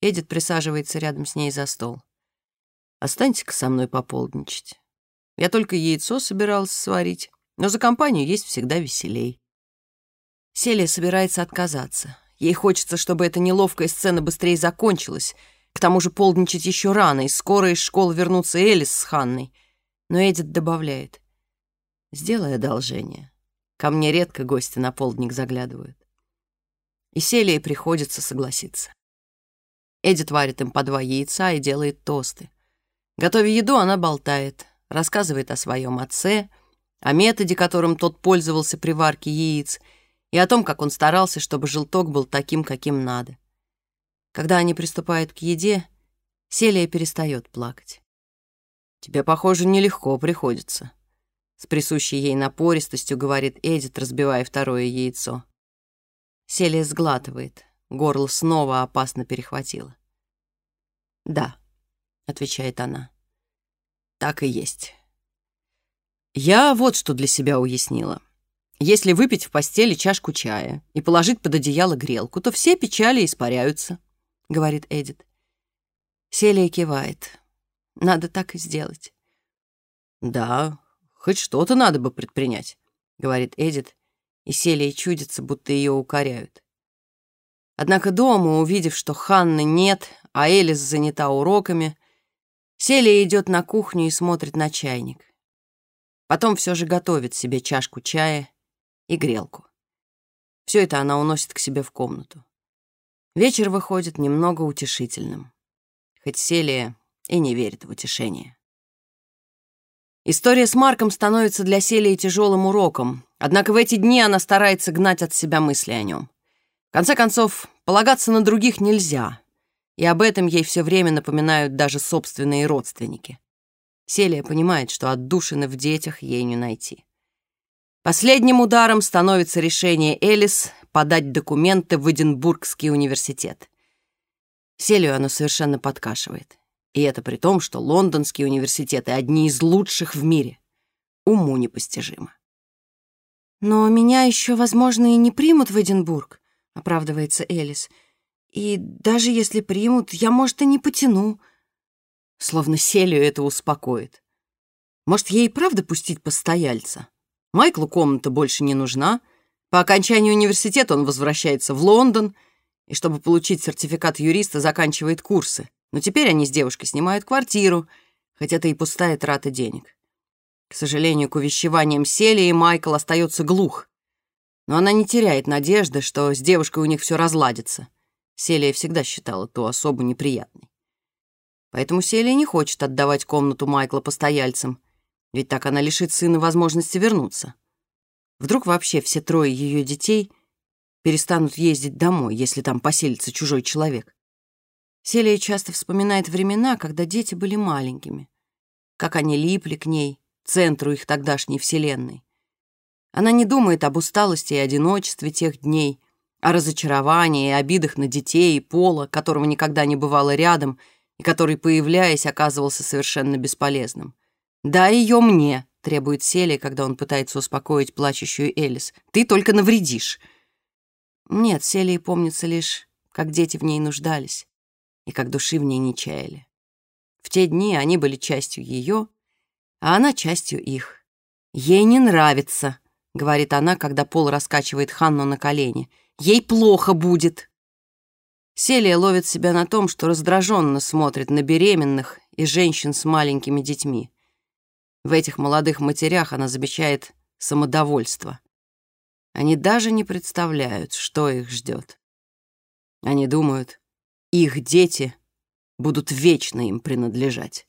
Эдит присаживается рядом с ней за стол. «Останьте-ка со мной пополдничать. Я только яйцо собирался сварить, но за компанию есть всегда веселей. Селия собирается отказаться. Ей хочется, чтобы эта неловкая сцена быстрее закончилась. К тому же полдничать еще рано, и скоро из школы вернутся Элис с Ханной. Но Эдит добавляет. «Сделай одолжение. Ко мне редко гости на полдник заглядывают». И Селии приходится согласиться. Эдит варит им по два яйца и делает тосты. Готовя еду, она болтает рассказывает о своем отце, о методе, которым тот пользовался при варке яиц, и о том, как он старался, чтобы желток был таким, каким надо. Когда они приступают к еде, Селия перестает плакать. «Тебе, похоже, нелегко приходится», — с присущей ей напористостью говорит Эдит, разбивая второе яйцо. Селия сглатывает, горло снова опасно перехватило. «Да», — отвечает она. Так и есть. Я вот что для себя уяснила. Если выпить в постели чашку чая и положить под одеяло грелку, то все печали испаряются, — говорит Эдит. Селия кивает. Надо так и сделать. Да, хоть что-то надо бы предпринять, — говорит Эдит, и Селия чудится, будто ее укоряют. Однако дома, увидев, что Ханны нет, а Элис занята уроками, Селия идет на кухню и смотрит на чайник. Потом все же готовит себе чашку чая и грелку. Все это она уносит к себе в комнату. Вечер выходит немного утешительным. Хоть Селия и не верит в утешение. История с Марком становится для Селии тяжелым уроком, однако в эти дни она старается гнать от себя мысли о нем. В конце концов, полагаться на других нельзя, и об этом ей все время напоминают даже собственные родственники. Селия понимает, что отдушины в детях ей не найти. Последним ударом становится решение Элис подать документы в Эдинбургский университет. Селию оно совершенно подкашивает. И это при том, что лондонские университеты одни из лучших в мире. Уму непостижимо. «Но меня еще, возможно, и не примут в Эдинбург», — оправдывается Элис. И даже если примут, я, может, и не потяну. Словно Селию это успокоит. Может, ей правда пустить постояльца? Майклу комната больше не нужна. По окончании университета он возвращается в Лондон и, чтобы получить сертификат юриста, заканчивает курсы. Но теперь они с девушкой снимают квартиру, хотя это и пустая трата денег. К сожалению, к увещеваниям Селии Майкл остается глух. Но она не теряет надежды, что с девушкой у них все разладится. Селия всегда считала ту особу неприятной. Поэтому Селия не хочет отдавать комнату Майкла постояльцам, ведь так она лишит сына возможности вернуться. Вдруг вообще все трое ее детей перестанут ездить домой, если там поселится чужой человек. Селия часто вспоминает времена, когда дети были маленькими, как они липли к ней, центру их тогдашней вселенной. Она не думает об усталости и одиночестве тех дней, о разочаровании и обидах на детей и Пола, которого никогда не бывало рядом и который, появляясь, оказывался совершенно бесполезным. «Да ее мне», — требует Селия, когда он пытается успокоить плачущую Элис. «Ты только навредишь». Нет, Селии помнится лишь, как дети в ней нуждались и как души в ней не чаяли. В те дни они были частью ее, а она частью их. «Ей не нравится», — говорит она, когда Пол раскачивает Ханну на колени — Ей плохо будет. Селия ловит себя на том, что раздраженно смотрит на беременных и женщин с маленькими детьми. В этих молодых матерях она замечает самодовольство. Они даже не представляют, что их ждет. Они думают, их дети будут вечно им принадлежать.